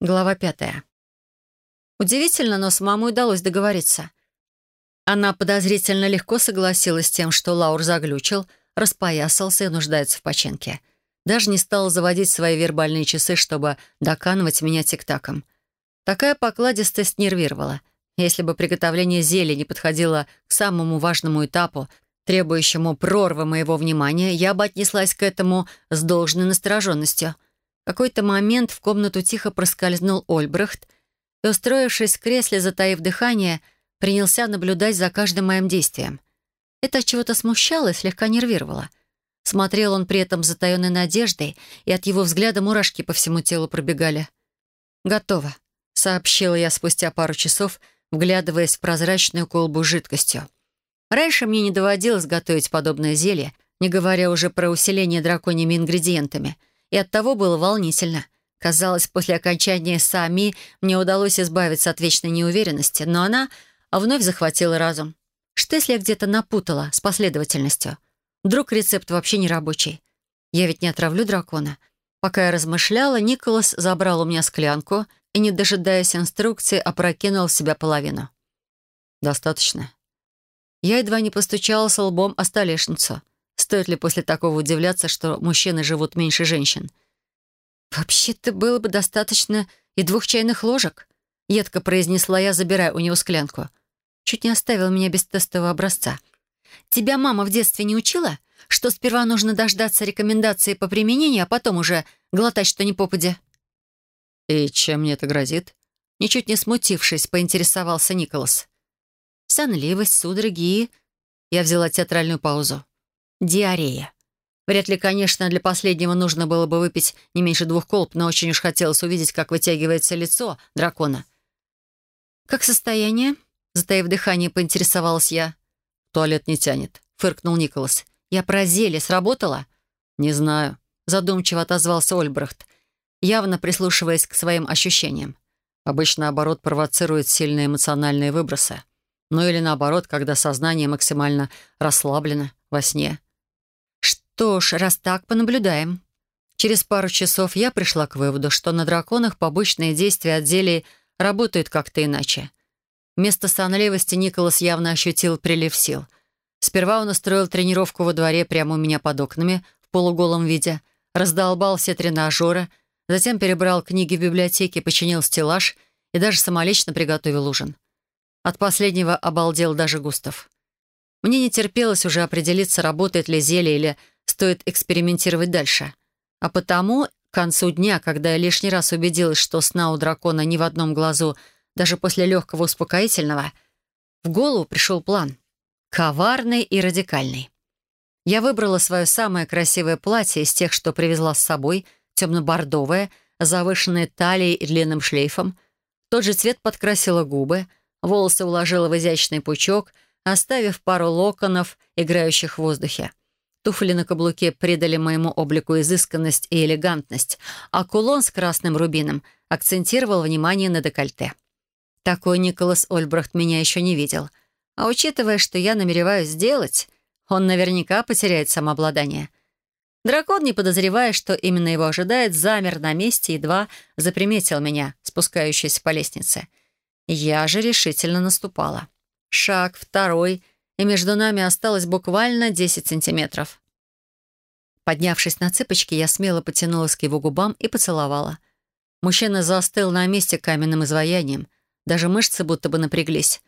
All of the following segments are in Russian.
Глава пятая. Удивительно, но самому удалось договориться. Она подозрительно легко согласилась с тем, что Лаур заглючил, распоясался и нуждается в починке. Даже не стала заводить свои вербальные часы, чтобы доканывать меня тик-таком. Такая покладистость нервировала. Если бы приготовление зелья не подходило к самому важному этапу, требующему прорвы моего внимания, я бы отнеслась к этому с должной настороженностью. Какой-то момент в комнату тихо проскользнул Ольбрахт и, устроившись в кресле, затаив дыхание, принялся наблюдать за каждым моим действием. Это чего-то смущало и слегка нервировало. Смотрел он при этом с затаенной надеждой, и от его взгляда мурашки по всему телу пробегали. «Готово», — сообщила я спустя пару часов, вглядываясь в прозрачную колбу с жидкостью. Раньше мне не доводилось готовить подобное зелье, не говоря уже про усиление драконьими ингредиентами, и оттого было волнительно. Казалось, после окончания САМИ мне удалось избавиться от вечной неуверенности, но она вновь захватила разум. Что если я где-то напутала с последовательностью? Вдруг рецепт вообще не рабочий? Я ведь не отравлю дракона. Пока я размышляла, Николас забрал у меня склянку и, не дожидаясь инструкции, опрокинул в себя половину. «Достаточно». Я едва не постучала лбом о столешницу. Стоит ли после такого удивляться, что мужчины живут меньше женщин? «Вообще-то было бы достаточно и двух чайных ложек», — едко произнесла я, забирая у него склянку. Чуть не оставил меня без тестового образца. «Тебя мама в детстве не учила, что сперва нужно дождаться рекомендации по применению, а потом уже глотать что ни попадя?» «И чем мне это грозит?» Ничуть не смутившись, поинтересовался Николас. «Сонливость, судороги и...» Я взяла театральную паузу. «Диарея». Вряд ли, конечно, для последнего нужно было бы выпить не меньше двух колб, но очень уж хотелось увидеть, как вытягивается лицо дракона. «Как состояние?» Затаив дыхание, поинтересовалась я. «Туалет не тянет», — фыркнул Николас. «Я про зелье сработала?» «Не знаю», — задумчиво отозвался Ольбрахт, явно прислушиваясь к своим ощущениям. «Обычно оборот провоцирует сильные эмоциональные выбросы. Ну или наоборот, когда сознание максимально расслаблено во сне. Что ж, раз так, понаблюдаем. Через пару часов я пришла к выводу, что на драконах побочные действия от зелий работают как-то иначе. Вместо сонливости Николас явно ощутил прилив сил. Сперва он устроил тренировку во дворе прямо у меня под окнами, в полуголом виде, раздолбал все тренажеры, затем перебрал книги в библиотеке, починил стеллаж и даже самолично приготовил ужин. От последнего обалдел даже Густав. Мне не терпелось уже определиться, работает ли зелье или стоит экспериментировать дальше. А потому, к концу дня, когда я лишний раз убедилась, что сна у дракона ни в одном глазу, даже после легкого успокоительного, в голову пришел план. Коварный и радикальный. Я выбрала свое самое красивое платье из тех, что привезла с собой, темно-бордовое, завышенное талией и длинным шлейфом. Тот же цвет подкрасила губы, волосы уложила в изящный пучок — оставив пару локонов, играющих в воздухе. Туфли на каблуке придали моему облику изысканность и элегантность, а кулон с красным рубином акцентировал внимание на декольте. Такой Николас Ольбрахт меня еще не видел. А учитывая, что я намереваюсь сделать, он наверняка потеряет самообладание. Дракон, не подозревая, что именно его ожидает, замер на месте, едва заприметил меня, спускающийся по лестнице. Я же решительно наступала. Шаг, второй, и между нами осталось буквально 10 сантиметров. Поднявшись на цыпочки, я смело потянулась к его губам и поцеловала. Мужчина застыл на месте каменным изваянием. Даже мышцы будто бы напряглись.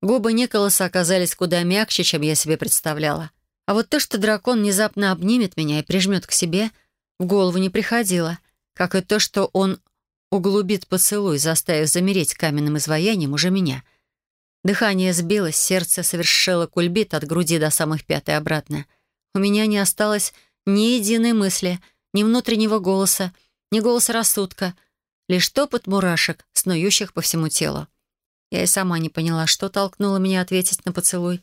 Губы Николаса оказались куда мягче, чем я себе представляла. А вот то, что дракон внезапно обнимет меня и прижмет к себе, в голову не приходило. Как и то, что он углубит поцелуй, заставив замереть каменным изваянием уже меня. Дыхание сбилось, сердце совершило кульбит от груди до самых пят и обратно. У меня не осталось ни единой мысли, ни внутреннего голоса, ни голоса рассудка, лишь топот мурашек, снующих по всему телу. Я и сама не поняла, что толкнуло меня ответить на поцелуй.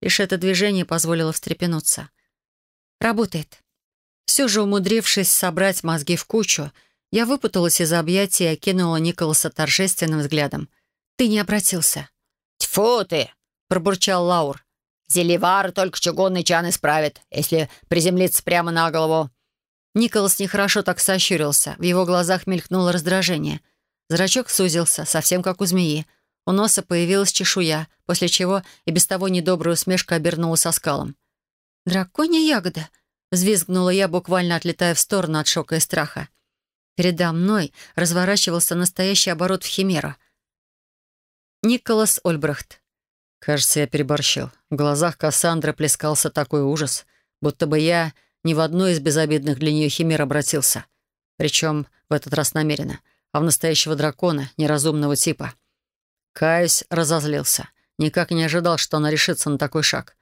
Лишь это движение позволило встрепенуться. Работает. Все же умудрившись собрать мозги в кучу, я выпуталась из объятий и окинула Николаса торжественным взглядом. «Ты не обратился». «Тьфу ты!» — пробурчал Лаур. «Зелевар только чугунный чан исправит, если приземлиться прямо на голову». Николас нехорошо так сощурился. В его глазах мелькнуло раздражение. Зрачок сузился, совсем как у змеи. У носа появилась чешуя, после чего и без того недобрая усмешка обернулась оскалом. «Драконья ягода!» — взвизгнула я, буквально отлетая в сторону от шока и страха. Передо мной разворачивался настоящий оборот в химеру. Николас Ольбрахт. Кажется, я переборщил. В глазах Кассандры плескался такой ужас, будто бы я ни в одну из безобидных для нее химер обратился. Причем в этот раз намеренно, а в настоящего дракона, неразумного типа. Каюсь разозлился. Никак не ожидал, что она решится на такой шаг.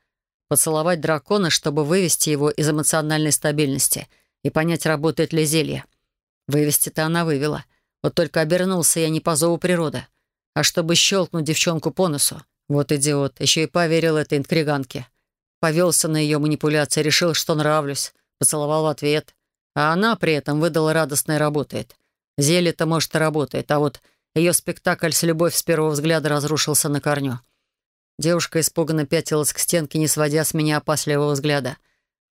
Поцеловать дракона, чтобы вывести его из эмоциональной стабильности и понять, работает ли зелье. Вывести-то она вывела. Вот только обернулся я не по зову природы, а чтобы щелкнуть девчонку по носу. Вот идиот, еще и поверил этой интриганке. Повелся на ее манипуляции, решил, что нравлюсь. Поцеловал в ответ. А она при этом выдала радостно и работает. Зелье-то, может, и работает, а вот ее спектакль с любовь с первого взгляда разрушился на корню. Девушка испуганно пятилась к стенке, не сводя с меня опасливого взгляда.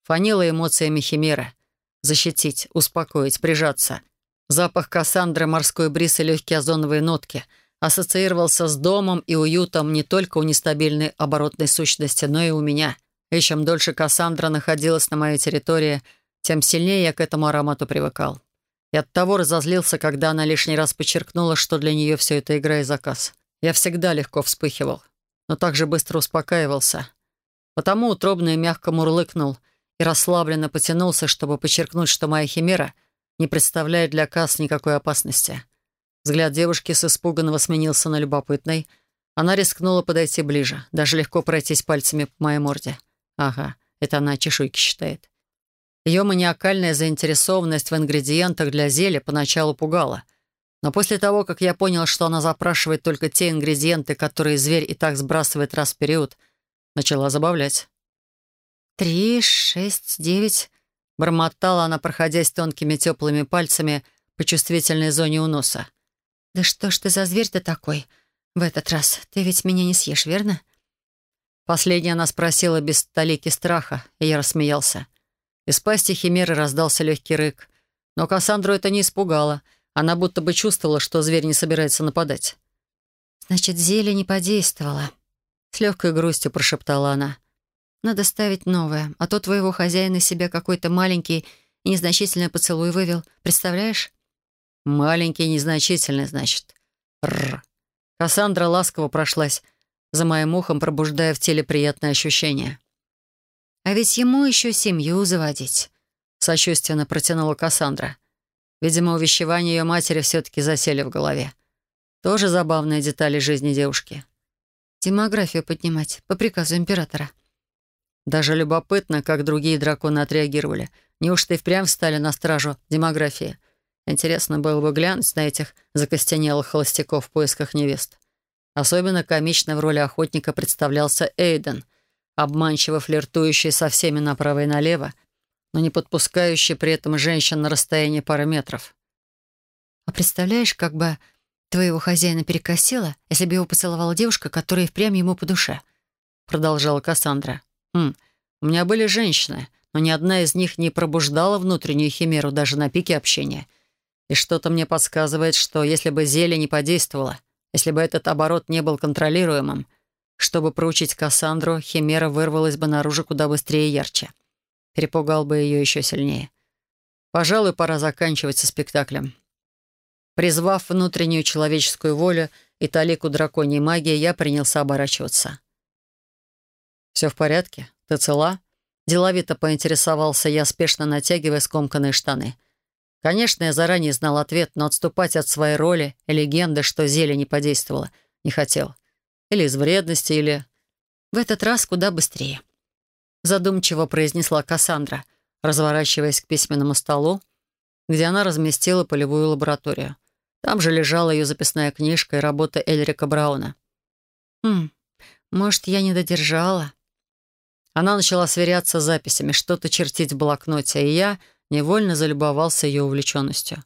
Фанила эмоциями химеры. Защитить, успокоить, прижаться. Запах Кассандры, морской бриз и легкие озоновые нотки ассоциировался с домом и уютом не только у нестабильной оборотной сущности, но и у меня. И чем дольше Кассандра находилась на моей территории, тем сильнее я к этому аромату привыкал. И оттого разозлился, когда она лишний раз подчеркнула, что для нее все это игра и заказ. Я всегда легко вспыхивал, но также быстро успокаивался. Потому утробно и мягко мурлыкнул и расслабленно потянулся, чтобы подчеркнуть, что моя химера не представляет для Касс никакой опасности. Взгляд девушки с испуганного сменился на любопытный. Она рискнула подойти ближе, даже легко пройтись пальцами по моей морде. Ага, это она чешуйки считает. Ее маниакальная заинтересованность в ингредиентах для зелья поначалу пугала. Но после того, как я понял, что она запрашивает только те ингредиенты, которые зверь и так сбрасывает раз в период, начала забавлять. «Три, шесть, девять...» — бормотала она, проходясь тонкими теплыми пальцами по чувствительной зоне у носа. «Да что ж ты за зверь-то такой? В этот раз ты ведь меня не съешь, верно?» Последняя она спросила без толики страха, и я рассмеялся. Из пасти химеры раздался легкий рык. Но Кассандру это не испугало. Она будто бы чувствовала, что зверь не собирается нападать. «Значит, зелье не подействовало», — с легкой грустью прошептала она. «Надо ставить новое, а то твоего хозяина себя какой-то маленький и незначительный поцелуй вывел. Представляешь?» «Маленький незначительный, значит. Рр. Кассандра ласково прошлась за моим ухом, пробуждая в теле приятное ощущение. А ведь ему еще семью заводить», — сочувственно протянула Кассандра. Видимо, увещевания ее матери все-таки засели в голове. Тоже забавная детали жизни девушки. «Демографию поднимать по приказу императора». Даже любопытно, как другие драконы отреагировали. Неужто и впрямь встали на стражу демографии? Интересно было бы глянуть на этих закостенелых холостяков в поисках невест. Особенно комично в роли охотника представлялся Эйден — обманчиво флиртующий со всеми направо и налево, но не подпускающий при этом женщин на расстоянии пары метров. «А представляешь, как бы твоего хозяина перекосило, если бы его поцеловала девушка, которая впрямь ему по душе?» Продолжала Кассандра. «Хм, у меня были женщины, но ни одна из них не пробуждала внутреннюю химеру даже на пике общения. И что-то мне подсказывает, что если бы зелье не подействовало, если бы этот оборот не был контролируемым, чтобы проучить Кассандру, Химера вырвалась бы наружу куда быстрее и ярче. Перепугал бы ее еще сильнее. Пожалуй, пора заканчивать со спектаклем. Призвав внутреннюю человеческую волю и талику драконьей магии, я принялся оборачиваться. «Все в порядке? Ты цела?» Деловито поинтересовался я, спешно натягивая скомканные штаны. Конечно, я заранее знал ответ, но отступать от своей роли и легенды, что зелье не подействовало, не хотел. — или из вредности, или... В этот раз куда быстрее. Задумчиво произнесла Кассандра, разворачиваясь к письменному столу, где она разместила полевую лабораторию. Там же лежала ее записная книжка и работа Эльрика Брауна. «Хм, может, я не додержала?» Она начала сверяться с записями, что-то чертить в блокноте, и я невольно залюбовался ее увлеченностью.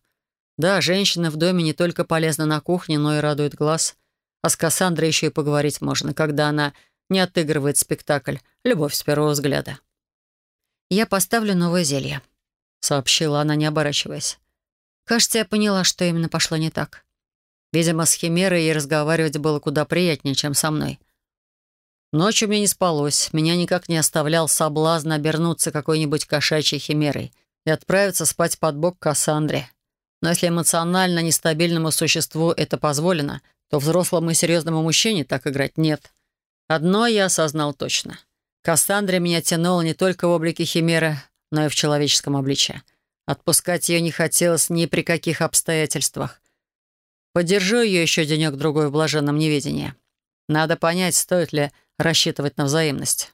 Да, женщина в доме не только полезна на кухне, но и радует глаз. А с Кассандрой еще и поговорить можно, когда она не отыгрывает спектакль «Любовь с первого взгляда». «Я поставлю новое зелье», — сообщила она, не оборачиваясь. «Кажется, я поняла, что именно пошло не так». Видимо, с Химерой ей разговаривать было куда приятнее, чем со мной. Ночью мне не спалось, меня никак не оставлял соблазн обернуться какой-нибудь кошачьей химерой и отправиться спать под бок Кассандре. Но если эмоционально нестабильному существу это позволено, то взрослому и серьезному мужчине так играть нет. Одно я осознал точно. Кассандра меня тянула не только в облике химеры, но и в человеческом обличье. Отпускать ее не хотелось ни при каких обстоятельствах. Подержу ее еще денек-другой в блаженном неведении. Надо понять, стоит ли рассчитывать на взаимность.